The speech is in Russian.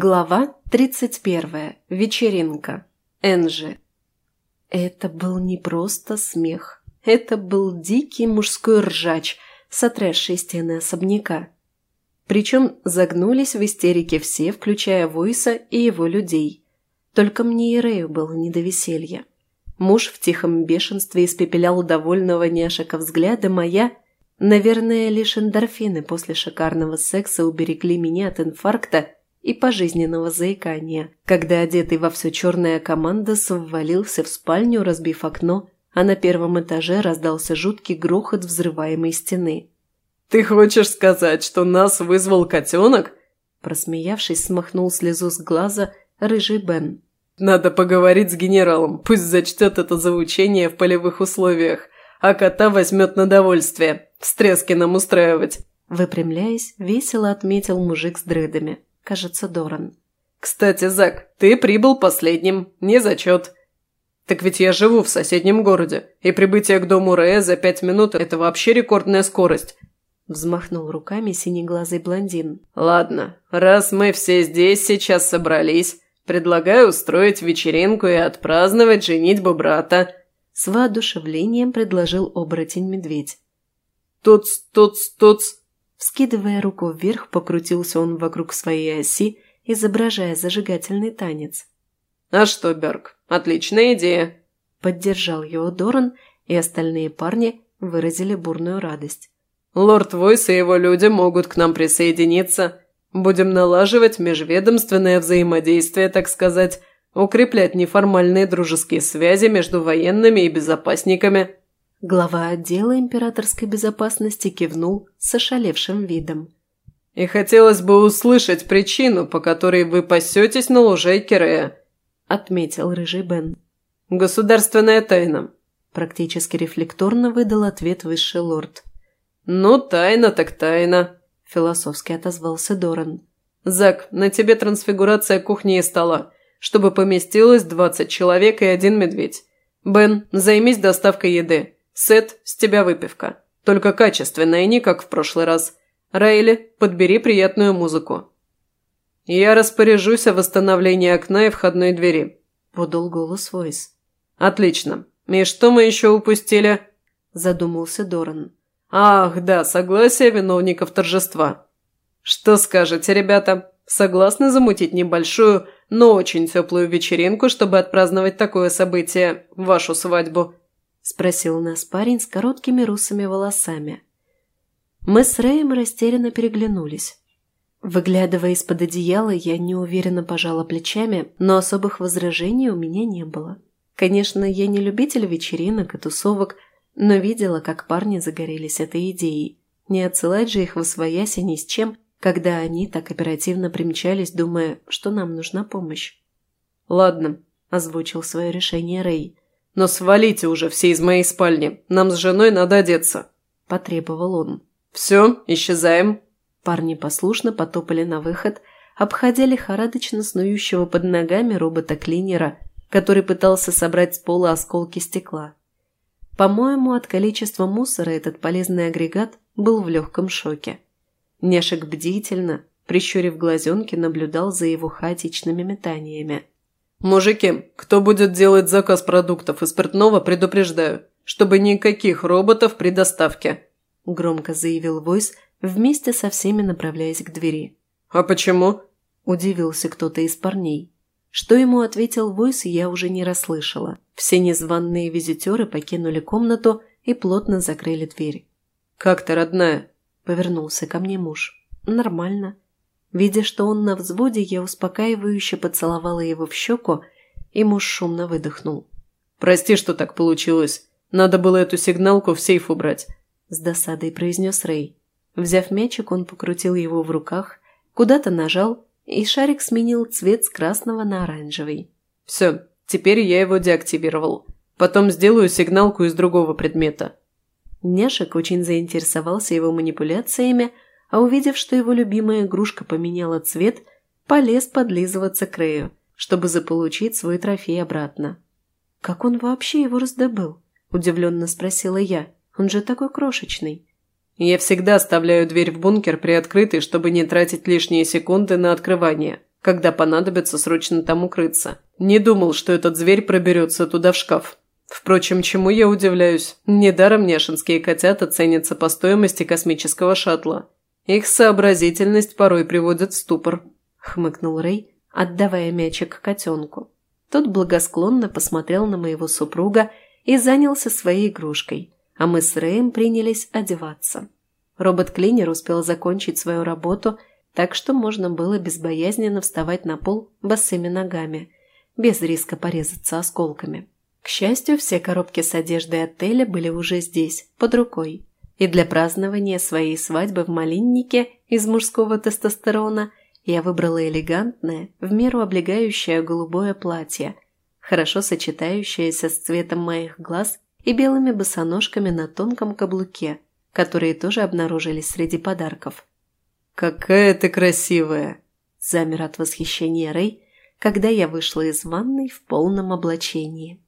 Глава 31. Вечеринка. Энжи. Это был не просто смех. Это был дикий мужской ржач, сотрясший стены особняка. Причем загнулись в истерике все, включая Войса и его людей. Только мне и Рэю было не до веселья. Муж в тихом бешенстве испепелял довольного няшика взгляда, моя... Наверное, лишь эндорфины после шикарного секса уберегли меня от инфаркта и пожизненного заикания, когда одетый во все черная команда соввалился в спальню, разбив окно, а на первом этаже раздался жуткий грохот взрываемой стены. «Ты хочешь сказать, что нас вызвал котенок?» Просмеявшись, смахнул слезу с глаза рыжий Бен. «Надо поговорить с генералом, пусть зачтет это заучение в полевых условиях, а кота возьмет на довольствие, стрески нам устраивать». Выпрямляясь, весело отметил мужик с дредами кажется, Доран. «Кстати, Зак, ты прибыл последним, не зачет». «Так ведь я живу в соседнем городе, и прибытие к дому Рэя за пять минут – это вообще рекордная скорость». Взмахнул руками синеглазый блондин. «Ладно, раз мы все здесь сейчас собрались, предлагаю устроить вечеринку и отпраздновать женитьбу брата». С воодушевлением предложил оборотень-медведь. «Туц, туц, туц!» Вскидывая руку вверх, покрутился он вокруг своей оси, изображая зажигательный танец. «А что, Берг, отличная идея!» Поддержал его Доран, и остальные парни выразили бурную радость. «Лорд Войс и его люди могут к нам присоединиться. Будем налаживать межведомственное взаимодействие, так сказать, укреплять неформальные дружеские связи между военными и безопасниками». Глава отдела императорской безопасности кивнул с ошалевшим видом. «И хотелось бы услышать причину, по которой вы пасетесь на лужайке Рея», – отметил Рыжий Бен. «Государственная тайна», – практически рефлекторно выдал ответ высший лорд. «Ну, тайна так тайна», – философски отозвался Доран. «Зак, на тебе трансфигурация кухни и стола, чтобы поместилось двадцать человек и один медведь. Бен, займись доставкой еды. Сет, с тебя выпивка. Только качественная, не как в прошлый раз. Райли, подбери приятную музыку. Я распоряжусь о восстановлении окна и входной двери», – подал голос Войс. «Отлично. И что мы еще упустили?» – задумался Доран. «Ах, да, согласие виновников торжества. Что скажете, ребята? Согласны замутить небольшую, но очень теплую вечеринку, чтобы отпраздновать такое событие, вашу свадьбу?» Спросил нас парень с короткими русыми волосами. Мы с Рэем растерянно переглянулись. Выглядывая из-под одеяла, я неуверенно пожала плечами, но особых возражений у меня не было. Конечно, я не любитель вечеринок и тусовок, но видела, как парни загорелись этой идеей. Не отсылать же их в освояси ни с чем, когда они так оперативно примчались, думая, что нам нужна помощь. «Ладно», – озвучил свое решение Рэй. «Но свалите уже все из моей спальни. Нам с женой надо одеться», – потребовал он. «Все, исчезаем». Парни послушно потопали на выход, обходя лихорадочно снующего под ногами робота-клинера, который пытался собрать с пола осколки стекла. По-моему, от количества мусора этот полезный агрегат был в легком шоке. Нешек бдительно, прищурив глазенки, наблюдал за его хаотичными метаниями. «Мужики, кто будет делать заказ продуктов и спиртного, предупреждаю, чтобы никаких роботов при доставке», – громко заявил Войс, вместе со всеми направляясь к двери. «А почему?» – удивился кто-то из парней. Что ему ответил Войс, я уже не расслышала. Все незваные визитеры покинули комнату и плотно закрыли дверь. «Как ты, родная?» – повернулся ко мне муж. «Нормально», Видя, что он на взводе, я успокаивающе поцеловала его в щеку, и муж шумно выдохнул. «Прости, что так получилось. Надо было эту сигналку в сейф убрать», – с досадой произнес Рэй. Взяв мячик, он покрутил его в руках, куда-то нажал, и шарик сменил цвет с красного на оранжевый. «Все, теперь я его деактивировал. Потом сделаю сигналку из другого предмета». Няшек очень заинтересовался его манипуляциями, а увидев, что его любимая игрушка поменяла цвет, полез подлизываться к Рэю, чтобы заполучить свой трофей обратно. «Как он вообще его раздобыл?» – удивленно спросила я. «Он же такой крошечный». «Я всегда оставляю дверь в бункер приоткрытой, чтобы не тратить лишние секунды на открывание», Когда понадобится срочно там укрыться. Не думал, что этот зверь проберется туда в шкаф. Впрочем, чему я удивляюсь? Недаром няшинские котята ценятся по стоимости космического шаттла. Их сообразительность порой приводит в ступор», – хмыкнул Рэй, отдавая мячик котенку. Тот благосклонно посмотрел на моего супруга и занялся своей игрушкой, а мы с Рэем принялись одеваться. Робот-клинер успел закончить свою работу, так что можно было безбоязненно вставать на пол босыми ногами, без риска порезаться осколками. К счастью, все коробки с одеждой отеля были уже здесь, под рукой. И для празднования своей свадьбы в Малиннике из мужского тестостерона я выбрала элегантное, в меру облегающее голубое платье, хорошо сочетающееся с цветом моих глаз и белыми босоножками на тонком каблуке, которые тоже обнаружились среди подарков. «Какая ты красивая!» – замер от восхищения Рэй, когда я вышла из ванной в полном облачении.